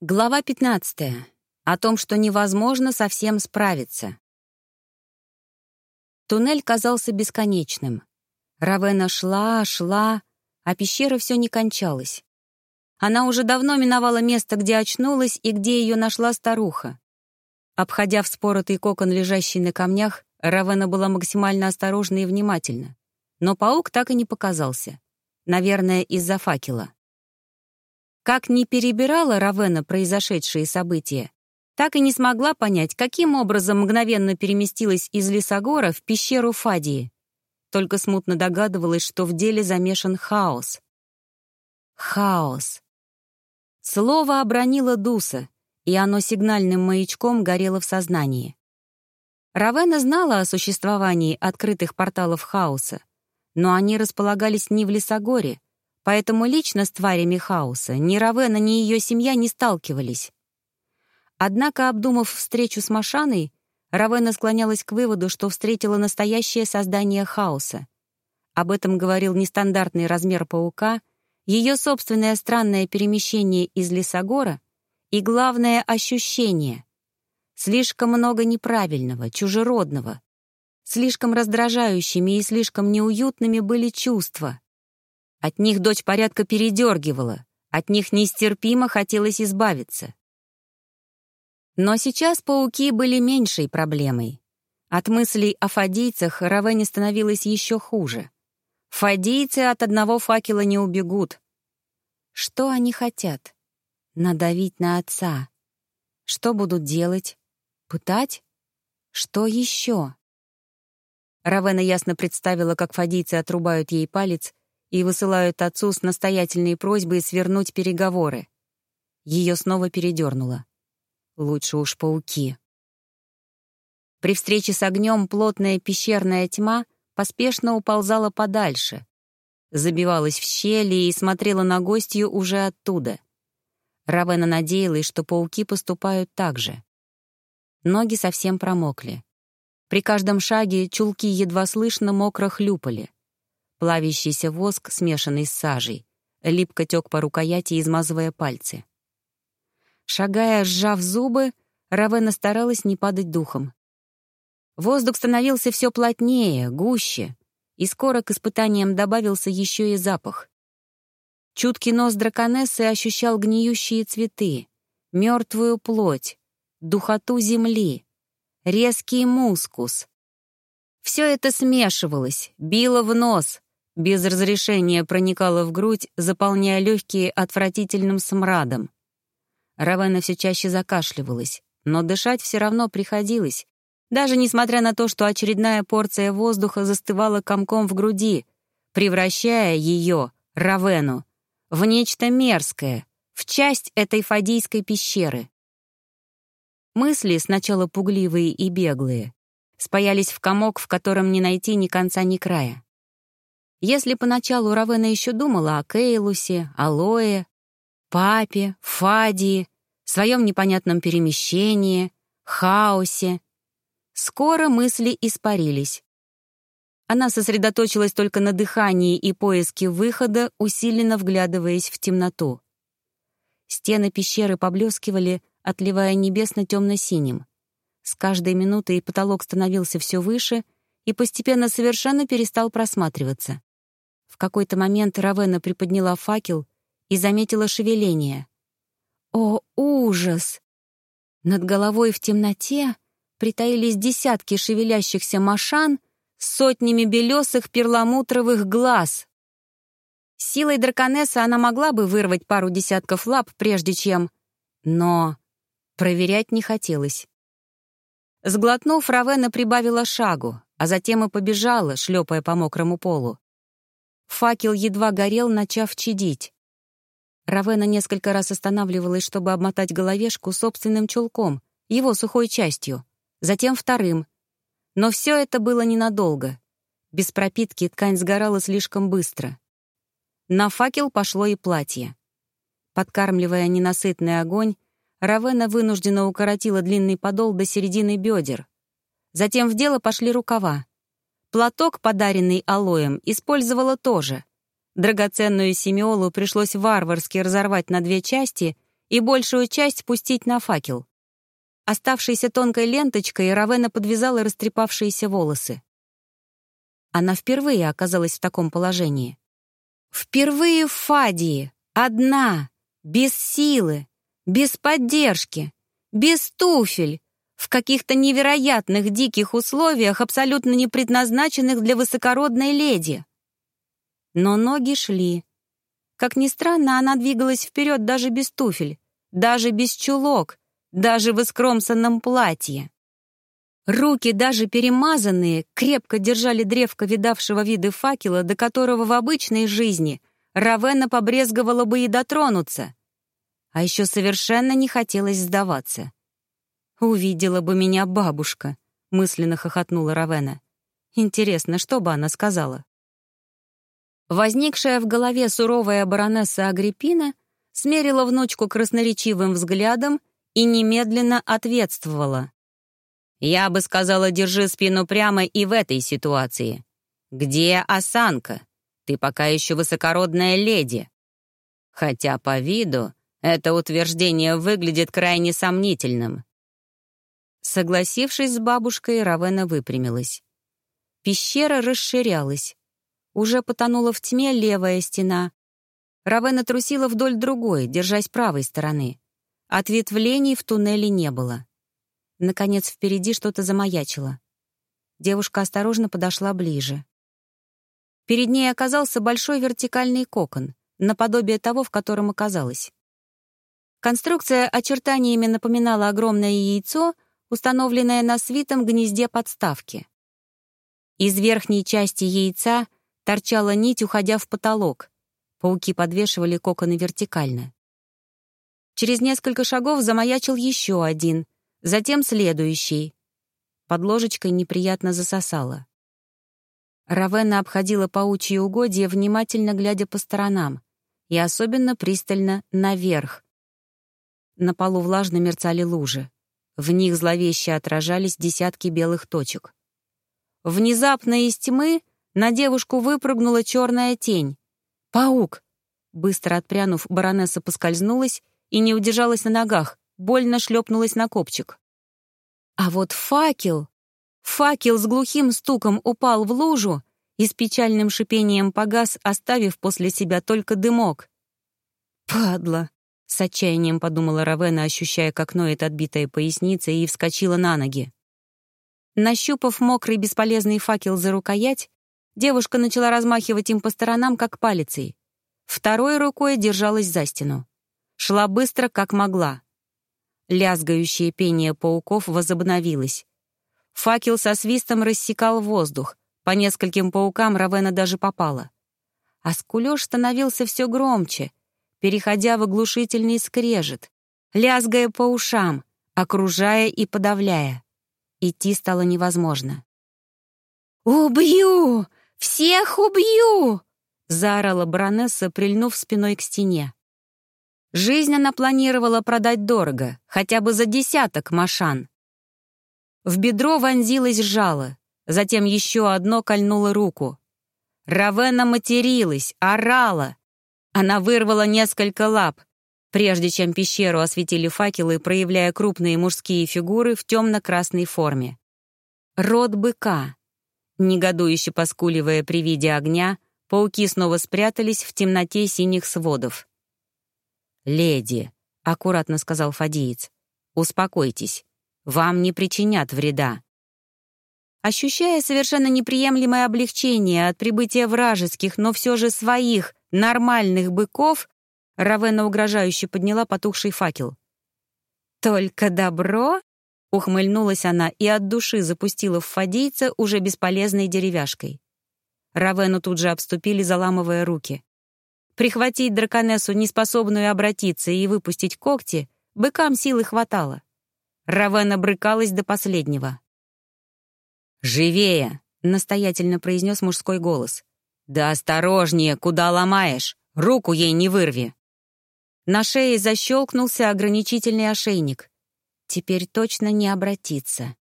Глава 15. О том, что невозможно совсем справиться. Туннель казался бесконечным. Равена шла, шла, а пещера все не кончалась. Она уже давно миновала место, где очнулась и где ее нашла старуха. Обходя вспоротый кокон, лежащий на камнях, Равена была максимально осторожна и внимательна. Но паук так и не показался. Наверное, из-за факела. Как ни перебирала Равена произошедшие события, так и не смогла понять, каким образом мгновенно переместилась из Лесогора в пещеру Фадии. Только смутно догадывалась, что в деле замешан хаос. Хаос. Слово обронило Дуса, и оно сигнальным маячком горело в сознании. Равена знала о существовании открытых порталов хаоса, но они располагались не в Лесогоре, Поэтому лично с тварями хаоса ни Равена, ни ее семья не сталкивались. Однако, обдумав встречу с Машаной, Равена склонялась к выводу, что встретила настоящее создание хаоса. Об этом говорил нестандартный размер паука, ее собственное странное перемещение из Лесогора и, главное, ощущение. Слишком много неправильного, чужеродного. Слишком раздражающими и слишком неуютными были чувства. От них дочь порядка передергивала, от них нестерпимо хотелось избавиться. Но сейчас пауки были меньшей проблемой. От мыслей о фадийцах Равене становилось еще хуже. Фадийцы от одного факела не убегут. Что они хотят? Надавить на отца. Что будут делать? Пытать? Что еще? Равена ясно представила, как фадийцы отрубают ей палец и высылают отцу с настоятельной просьбой свернуть переговоры. Ее снова передернуло. Лучше уж пауки. При встрече с огнем плотная пещерная тьма поспешно уползала подальше, забивалась в щели и смотрела на гостью уже оттуда. Равена надеялась, что пауки поступают так же. Ноги совсем промокли. При каждом шаге чулки едва слышно мокро хлюпали. Плавящийся воск, смешанный с сажей, липко тек по рукояти, измазывая пальцы. Шагая, сжав зубы, Равена старалась не падать духом. Воздух становился все плотнее, гуще, и скоро к испытаниям добавился еще и запах. Чуткий нос драконессы ощущал гниющие цветы, мертвую плоть, духоту земли, резкий мускус. Все это смешивалось, било в нос, без разрешения проникала в грудь, заполняя легкие отвратительным смрадом. Равена все чаще закашливалась, но дышать все равно приходилось, даже несмотря на то, что очередная порция воздуха застывала комком в груди, превращая ее, Равену, в нечто мерзкое, в часть этой фадийской пещеры. Мысли, сначала пугливые и беглые, спаялись в комок, в котором не найти ни конца, ни края. Если поначалу Равена еще думала о Кейлусе, Алое, папе, Фадии, своем непонятном перемещении, хаосе, скоро мысли испарились. Она сосредоточилась только на дыхании и поиске выхода, усиленно вглядываясь в темноту. Стены пещеры поблескивали, отливая небесно-темно-синим. С каждой минутой потолок становился все выше и постепенно совершенно перестал просматриваться. В какой-то момент Равена приподняла факел и заметила шевеление. О, ужас! Над головой в темноте притаились десятки шевелящихся машан с сотнями белесых перламутровых глаз. Силой драконесса она могла бы вырвать пару десятков лап, прежде чем... Но проверять не хотелось. Сглотнув, Равена прибавила шагу, а затем и побежала, шлепая по мокрому полу. Факел едва горел, начав чадить. Равена несколько раз останавливалась, чтобы обмотать головешку собственным чулком, его сухой частью, затем вторым. Но все это было ненадолго. Без пропитки ткань сгорала слишком быстро. На факел пошло и платье. Подкармливая ненасытный огонь, Равена вынужденно укоротила длинный подол до середины бедер. Затем в дело пошли рукава. Платок, подаренный алоем, использовала тоже. Драгоценную семиолу пришлось варварски разорвать на две части и большую часть пустить на факел. Оставшейся тонкой ленточкой Равена подвязала растрепавшиеся волосы. Она впервые оказалась в таком положении. Впервые в Фадии, одна, без силы, без поддержки, без туфель, в каких-то невероятных диких условиях, абсолютно не предназначенных для высокородной леди. Но ноги шли. Как ни странно, она двигалась вперед даже без туфель, даже без чулок, даже в искромсанном платье. Руки, даже перемазанные, крепко держали древко видавшего виды факела, до которого в обычной жизни Равена побрезговала бы и дотронуться. А еще совершенно не хотелось сдаваться. «Увидела бы меня бабушка», — мысленно хохотнула Равена. «Интересно, что бы она сказала?» Возникшая в голове суровая баронесса Агриппина смерила внучку красноречивым взглядом и немедленно ответствовала. «Я бы сказала, держи спину прямо и в этой ситуации. Где осанка? Ты пока еще высокородная леди. Хотя по виду это утверждение выглядит крайне сомнительным». Согласившись с бабушкой, Равена выпрямилась. Пещера расширялась. Уже потонула в тьме левая стена. Равена трусила вдоль другой, держась правой стороны. Ответвлений в туннеле не было. Наконец, впереди что-то замаячило. Девушка осторожно подошла ближе. Перед ней оказался большой вертикальный кокон, наподобие того, в котором оказалась. Конструкция очертаниями напоминала огромное яйцо, установленное на свитом гнезде подставки. Из верхней части яйца торчала нить, уходя в потолок. Пауки подвешивали коконы вертикально. Через несколько шагов замаячил еще один, затем следующий. Под ложечкой неприятно засосало. Равена обходила паучьи угодья, внимательно глядя по сторонам, и особенно пристально наверх. На полу влажно мерцали лужи. В них зловеще отражались десятки белых точек. Внезапно из тьмы на девушку выпрыгнула черная тень. «Паук!» Быстро отпрянув, баронесса поскользнулась и не удержалась на ногах, больно шлепнулась на копчик. А вот факел... Факел с глухим стуком упал в лужу и с печальным шипением погас, оставив после себя только дымок. «Падла!» — с отчаянием подумала Равена, ощущая, как ноет отбитая поясница, и вскочила на ноги. Нащупав мокрый бесполезный факел за рукоять, девушка начала размахивать им по сторонам, как палицей. Второй рукой держалась за стену. Шла быстро, как могла. Лязгающее пение пауков возобновилось. Факел со свистом рассекал воздух. По нескольким паукам Равена даже попала. А скулёж становился все громче, переходя в оглушительный скрежет, лязгая по ушам, окружая и подавляя. Идти стало невозможно. «Убью! Всех убью!» — заорала баронесса, прильнув спиной к стене. Жизнь она планировала продать дорого, хотя бы за десяток машан. В бедро вонзилось жало, затем еще одно кольнуло руку. Равена материлась, орала. Она вырвала несколько лап, прежде чем пещеру осветили факелы, проявляя крупные мужские фигуры в темно-красной форме. Род быка. Негодующе поскуливая при виде огня, пауки снова спрятались в темноте синих сводов. «Леди», — аккуратно сказал Фадиец, — «успокойтесь, вам не причинят вреда». Ощущая совершенно неприемлемое облегчение от прибытия вражеских, но все же своих, нормальных быков, Равена угрожающе подняла потухший факел. «Только добро?» — ухмыльнулась она и от души запустила в фадейца уже бесполезной деревяшкой. Равену тут же обступили, заламывая руки. Прихватить драконессу, неспособную обратиться и выпустить когти, быкам силы хватало. Равена брыкалась до последнего. «Живее!» — настоятельно произнес мужской голос. «Да осторожнее, куда ломаешь! Руку ей не вырви!» На шее защелкнулся ограничительный ошейник. Теперь точно не обратиться.